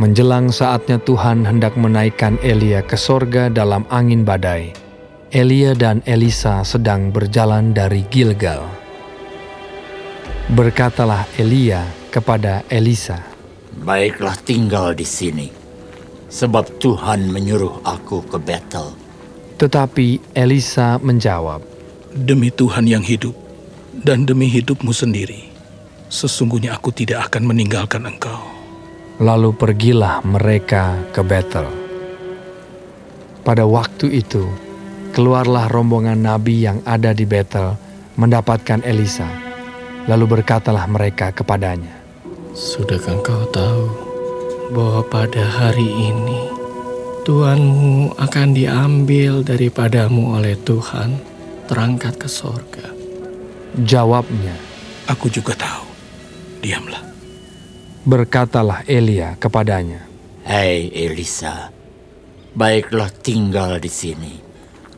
Menjelang saatnya Tuhan hendak menaikkan Elia ke sorga dalam angin badai, Elia dan Elisa sedang berjalan dari Gilgal. Berkatalah Elia kepada Elisa, Baiklah tinggal di sini, sebab Tuhan menyuruh aku ke Betel. Tetapi Elisa menjawab, Demi Tuhan yang hidup dan demi hidupmu sendiri, sesungguhnya aku tidak akan meninggalkan engkau. Lalu pergilah mereka ke Betel. Pada waktu itu, keluarlah rombongan nabi yang ada di Betel mendapatkan Elisa. Lalu berkatalah mereka kepadanya, Sudahkah engkau tahu bahwa pada hari ini Tuhanmu akan diambil daripadamu oleh Tuhan, terangkat ke sorga. Jawabnya, Aku juga tahu. Diamlah. Berkatalah Elia kepadanya, Hei Elisa, baiklah tinggal di sini,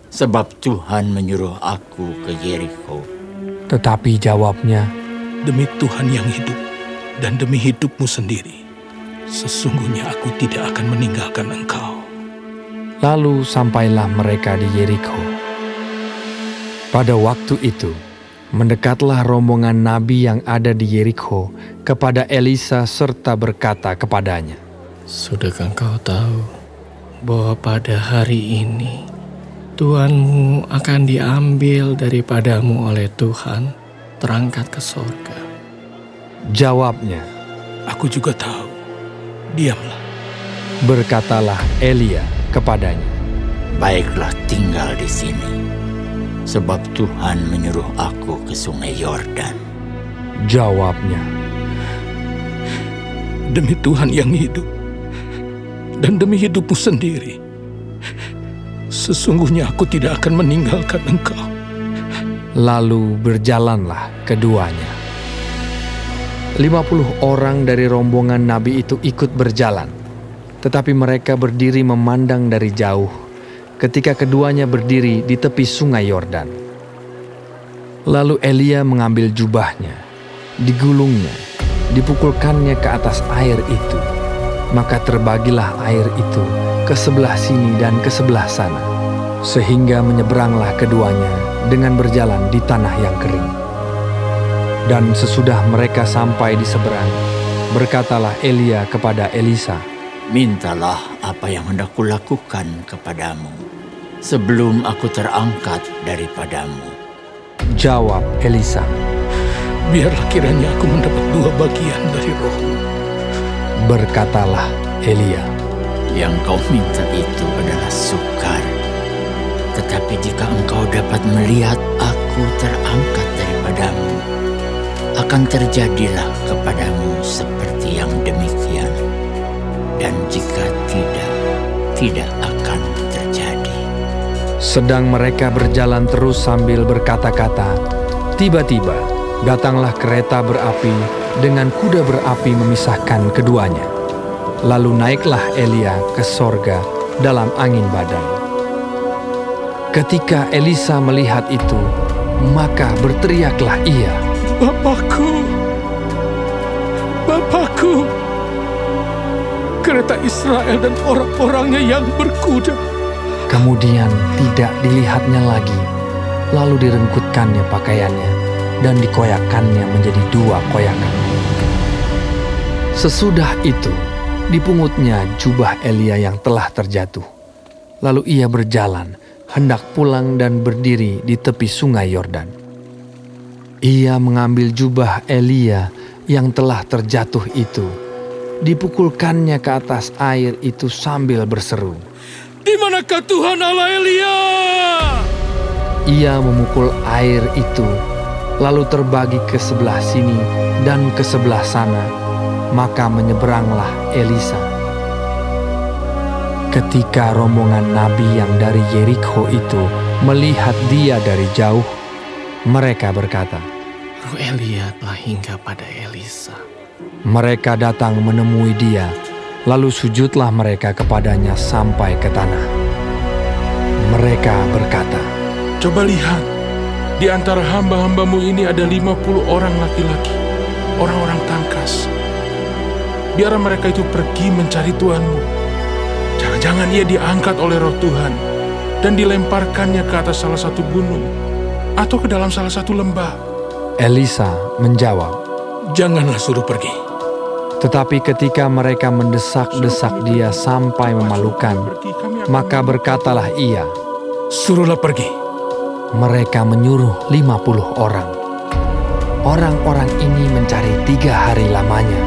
sebab Tuhan menyuruh aku ke Yeriko. tetapi jawabnya, Demi Tuhan yang hidup dan demi hidupmu sendiri, sesungguhnya aku tidak akan meninggalkan engkau. Lalu sampailah mereka di Yeriko. Pada waktu itu, mendekatlah rombongan nabi yang ada di Yeriko kepada Elisa serta berkata kepadanya, Sudahkah engkau tahu bahwa pada hari ini Tuhanmu akan diambil daripadamu oleh Tuhan, terangkat ke sorga. Jawabnya, Aku juga tahu. Diamlah. berkatalah Elia kepadanya, Baiklah tinggal di sini, sebab Tuhan menyuruh aku ke sungai Yordan. Jawabnya, Demi Tuhan yang hidup dan demi hidupmu sendiri, sesungguhnya aku tidak akan meninggalkan engkau. lalu berjalanlah keduanya. Lima puluh orang dari rombongan nabi itu ikut berjalan, tetapi mereka berdiri memandang dari jauh ketika keduanya berdiri di tepi sungai Yordan. Lalu Elia mengambil jubahnya, digulungnya, dipukulkannya ke atas air itu. Maka terbagilah air itu ke sebelah sini dan ke sebelah sana, sehingga menyeberanglah keduanya dengan berjalan di tanah yang kering. Dan sesudah mereka sampai di seberang, berkatalah Elia kepada Elisa, Mintalah apa yang hendak kulakukan kepadamu, sebelum aku terangkat daripadamu. Jawab Elisa, Biarlah kiranya aku mendapat dua bagian dari rohmu. berkatalah Elia, Yang kau minta itu adalah sukar. Tetapi jika engkau dapat melihat aku terangkat daripadamu, akan terjadilah kepadamu seperti yang demikian. Dan jika tidak, tidak akan. Sedang mereka berjalan terus sambil berkata-kata, tiba-tiba datanglah kereta berapi dengan kuda berapi memisahkan keduanya. Lalu naiklah Elia ke sorga dalam angin badai. Ketika Elisa melihat itu, maka berteriaklah ia, Bapakku, Bapakku, kereta Israel dan orang-orangnya yang berkuda. Kemudian tidak dilihatnya lagi, lalu direngkutkannya pakaiannya dan dikoyakannya menjadi dua koyakan. Sesudah itu, dipungutnya jubah Elia yang telah terjatuh. Lalu ia berjalan, hendak pulang dan berdiri di tepi sungai Yordan. Ia mengambil jubah Elia yang telah terjatuh itu, dipukulkannya ke atas air itu sambil berseru. Di manakah Tuhan Allah Elia? Ia memukul air itu, lalu terbagi ke sebelah sini dan ke sebelah sana, maka menyeberanglah Elisa. Ketika rombongan nabi yang dari Yeriko itu melihat dia dari jauh, mereka berkata, Roh Elia telah hingga pada Elisa. mereka datang menemui dia, lalu sujudlah mereka kepadanya sampai ke tanah. Mereka berkata, Coba lihat, di antara hamba-hambamu ini ada 50 orang laki-laki, orang-orang tangkas. biar mereka itu pergi mencari Tuhanmu. Jangan-jangan ia diangkat oleh roh Tuhan dan dilemparkannya ke atas salah satu gunung atau ke dalam salah satu lembah. Elisa menjawab, Janganlah suruh pergi. Tetapi ketika mereka mendesak-desak dia sampai memalukan, maka berkatalah ia, Suruhlah pergi. mereka menyuruh 50 orang. Orang-orang ini mencari tiga hari lamanya,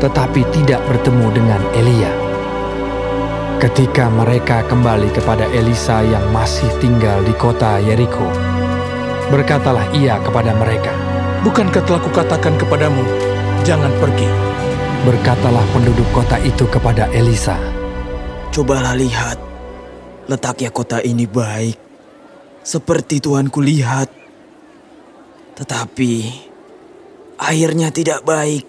tetapi tidak bertemu dengan Elia. Ketika mereka kembali kepada Elisa yang masih tinggal di kota Yeriko, berkatalah ia kepada mereka, Bukankah telah kukatakan kepadamu, jangan pergi. Berkatalah penduduk kota itu kepada Elisa, Cobalah lihat, letaknya kota ini baik, seperti Tuanku lihat. Tetapi airnya tidak baik,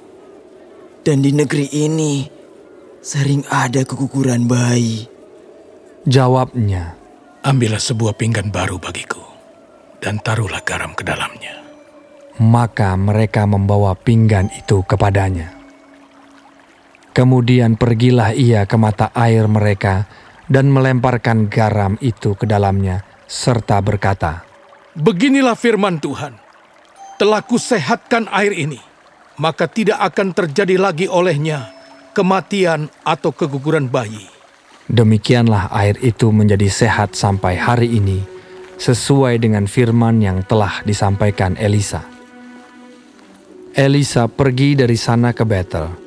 dan di negeri ini sering ada keguguran bayi. jawabnya, Ambillah sebuah pinggan baru bagiku, dan taruhlah garam ke dalamnya. maka mereka membawa pinggan itu kepadanya. Kemudian pergilah ia ke mata air mereka dan melemparkan garam itu ke dalamnya, serta berkata, Beginilah firman Tuhan. Telah kusehatkan air ini, maka tidak akan terjadi lagi olehnya kematian atau keguguran bayi. Demikianlah air itu menjadi sehat sampai hari ini, sesuai dengan firman yang telah disampaikan Elisa. Elisa pergi dari sana ke Betel,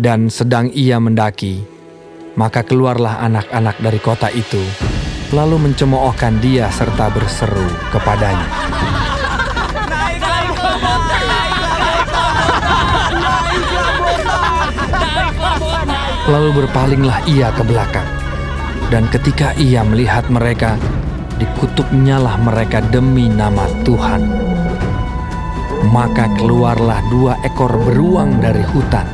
dan sedang ia mendaki, maka keluarlah anak-anak dari kota itu, lalu mencemoohkan dia serta berseru kepadanya. Lalu berpalinglah ia ke belakang, dan ketika ia melihat mereka, dikutuknyalah mereka demi nama Tuhan. Maka keluarlah dua ekor beruang dari hutan,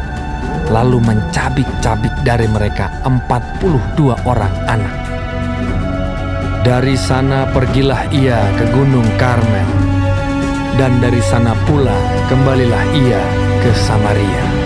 lalu mencabik-cabik dari mereka empat puluh dua orang anak. Dari sana pergilah ia ke Gunung Karmel, dan dari sana pula kembalilah ia ke Samaria.